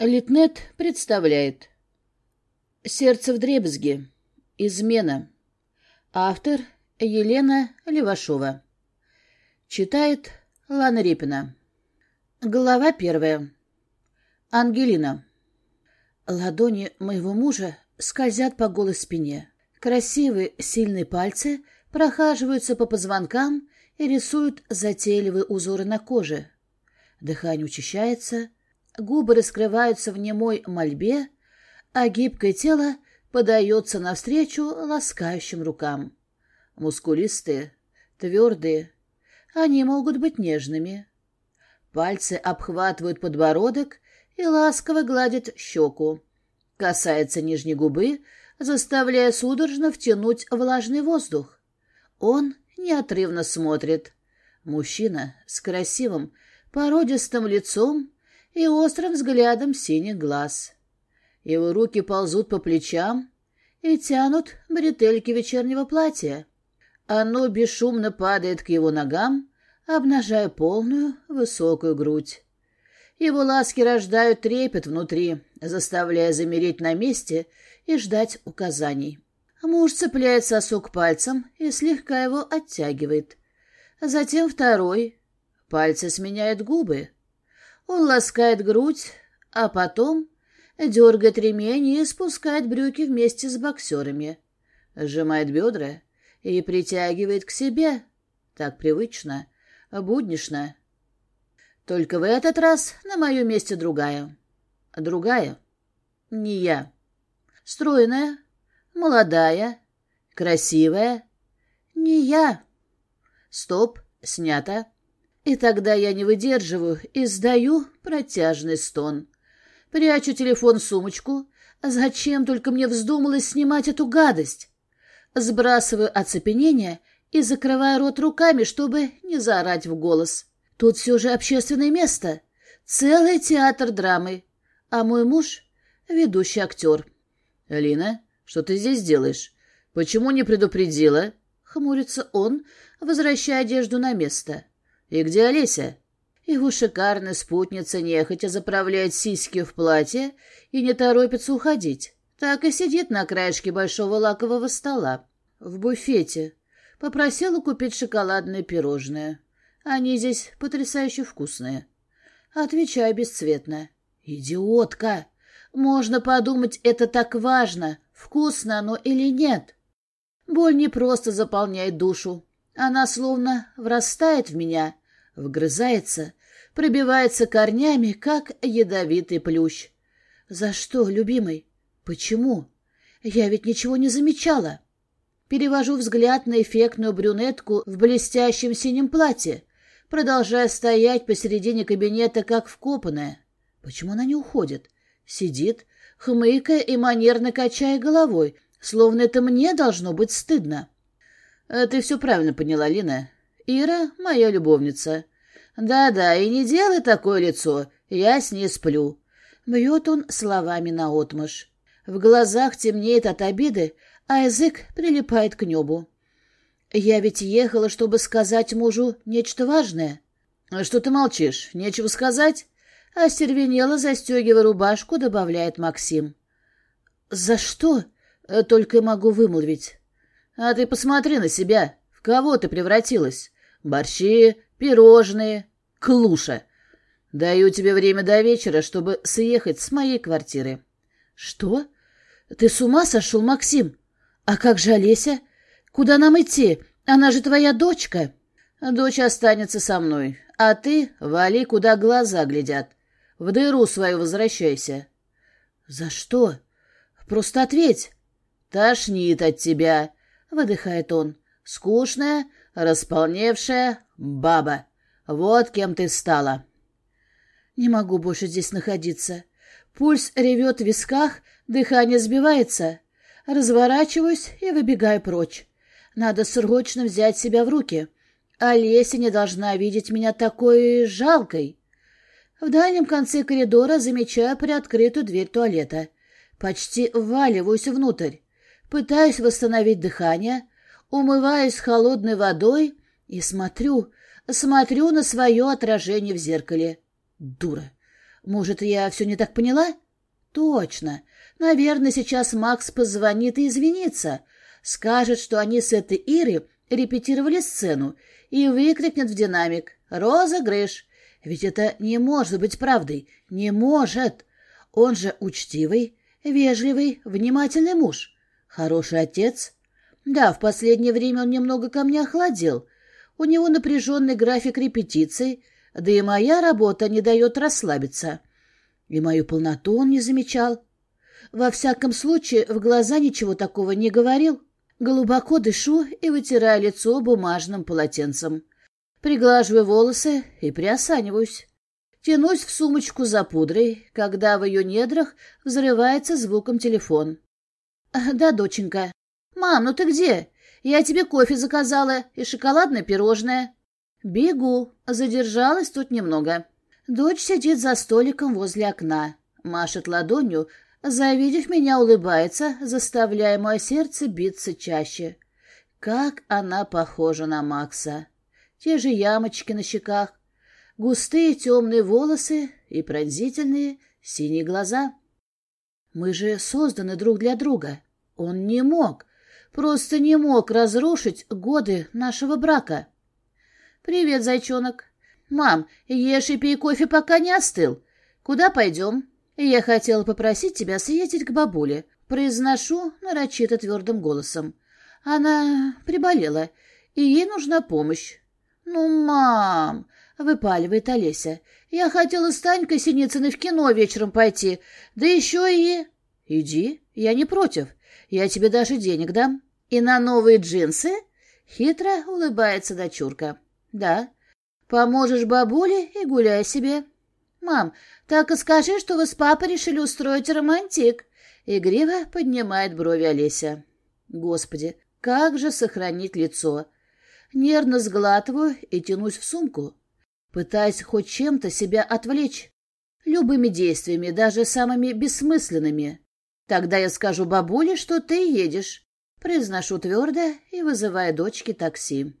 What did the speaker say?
Литнет представляет «Сердце в дребезге. Измена». Автор Елена Левашова. Читает Лана Репина. Глава первая. Ангелина. Ладони моего мужа скользят по голой спине. Красивые, сильные пальцы прохаживаются по позвонкам и рисуют затейливые узоры на коже. Дыхание учащается, губы раскрываются в немой мольбе, а гибкое тело подается навстречу ласкающим рукам. Мускулистые, твердые, они могут быть нежными. Пальцы обхватывают подбородок и ласково гладят щеку. Касается нижней губы, заставляя судорожно втянуть влажный воздух. Он неотрывно смотрит. Мужчина с красивым, породистым лицом и острым взглядом синих глаз. Его руки ползут по плечам и тянут бретельки вечернего платья. Оно бесшумно падает к его ногам, обнажая полную высокую грудь. Его ласки рождают трепет внутри, заставляя замереть на месте и ждать указаний. Муж цепляет сосок пальцем и слегка его оттягивает. Затем второй. Пальцы сменяют губы. Он ласкает грудь, а потом дергает ремень и спускает брюки вместе с боксерами. Сжимает бедра и притягивает к себе. Так привычно, буднично. Только в этот раз на моем месте другая. Другая. Не я. Стройная, молодая, красивая. Не я. Стоп, снято. И тогда я не выдерживаю и сдаю протяжный стон. Прячу телефон в сумочку. Зачем только мне вздумалось снимать эту гадость? Сбрасываю оцепенение и закрываю рот руками, чтобы не заорать в голос. Тут все же общественное место. Целый театр драмы. А мой муж — ведущий актер. «Алина, что ты здесь делаешь? Почему не предупредила?» — хмурится он, возвращая одежду на место. «И где Олеся?» Его шикарная спутница нехотя заправляет сиськи в платье и не торопится уходить. Так и сидит на краешке большого лакового стола. В буфете. Попросила купить шоколадное пирожное. Они здесь потрясающе вкусные. Отвечаю бесцветно. «Идиотка! Можно подумать, это так важно, вкусно оно или нет. Боль не просто заполняет душу. Она словно врастает в меня, вгрызается, пробивается корнями, как ядовитый плющ. За что, любимый? Почему? Я ведь ничего не замечала. Перевожу взгляд на эффектную брюнетку в блестящем синем платье, продолжая стоять посередине кабинета, как вкопанная. Почему она не уходит? Сидит, хмыкая и манерно качая головой, словно это мне должно быть стыдно. «Э, — Ты все правильно поняла, Лина. Ира — моя любовница. Да-да, и не делай такое лицо, я с ней сплю. Бьет он словами наотмашь. В глазах темнеет от обиды, а язык прилипает к небу. Я ведь ехала, чтобы сказать мужу нечто важное. — Что ты молчишь? Нечего сказать? Остервенело, застегивая рубашку, добавляет Максим. — За что? — только могу вымолвить. — А ты посмотри на себя. В кого ты превратилась? Борщи, пирожные, клуша. Даю тебе время до вечера, чтобы съехать с моей квартиры. — Что? Ты с ума сошел, Максим? А как же Олеся? Куда нам идти? Она же твоя дочка. Дочь останется со мной, а ты вали, куда глаза глядят. В дыру свою возвращайся. За что? Просто ответь. Тошнит от тебя, выдыхает он. Скучная, располневшая баба. Вот кем ты стала. Не могу больше здесь находиться. Пульс ревет в висках, дыхание сбивается. Разворачиваюсь и выбегаю прочь. Надо срочно взять себя в руки. Олеся не должна видеть меня такой жалкой. В дальнем конце коридора замечаю приоткрытую дверь туалета. Почти вваливаюсь внутрь. Пытаюсь восстановить дыхание, умываюсь холодной водой и смотрю, смотрю на свое отражение в зеркале. Дура. Может, я все не так поняла? Точно. Наверное, сейчас Макс позвонит и извинится. Скажет, что они с этой Ирой репетировали сцену и выкрикнет в динамик «Розыгрыш!». Ведь это не может быть правдой. Не может. Он же учтивый, вежливый, внимательный муж. Хороший отец. Да, в последнее время он немного ко мне охладел. У него напряженный график репетиций, да и моя работа не дает расслабиться. И мою полноту он не замечал. Во всяком случае, в глаза ничего такого не говорил. Глубоко дышу и вытираю лицо бумажным полотенцем. Приглаживаю волосы и приосаниваюсь. Тянусь в сумочку за пудрой, когда в ее недрах взрывается звуком телефон. «Да, доченька». «Мам, ну ты где? Я тебе кофе заказала и шоколадное пирожное». «Бегу. Задержалась тут немного». Дочь сидит за столиком возле окна, машет ладонью, завидев меня, улыбается, заставляя мое сердце биться чаще. Как она похожа на Макса. Те же ямочки на щеках, густые темные волосы и пронзительные синие глаза. Мы же созданы друг для друга. Он не мог, просто не мог разрушить годы нашего брака. «Привет, зайчонок. Мам, ешь и пей кофе, пока не остыл. Куда пойдем?» «Я хотела попросить тебя съездить к бабуле». Произношу нарочито твердым голосом. Она приболела, и ей нужна помощь. «Ну, мам!» выпаливает Олеся. «Я хотела с Танькой Синицыной в кино вечером пойти, да еще и...» «Иди, я не против. Я тебе даже денег дам. И на новые джинсы?» Хитро улыбается дочурка. «Да. Поможешь бабуле и гуляй себе». «Мам, так и скажи, что вы с папой решили устроить романтик». Игриво поднимает брови Олеся. «Господи, как же сохранить лицо?» Нервно сглатываю и тянусь в сумку пытаясь хоть чем-то себя отвлечь. Любыми действиями, даже самыми бессмысленными. Тогда я скажу бабуле, что ты едешь. Произношу твердо и вызываю дочке такси.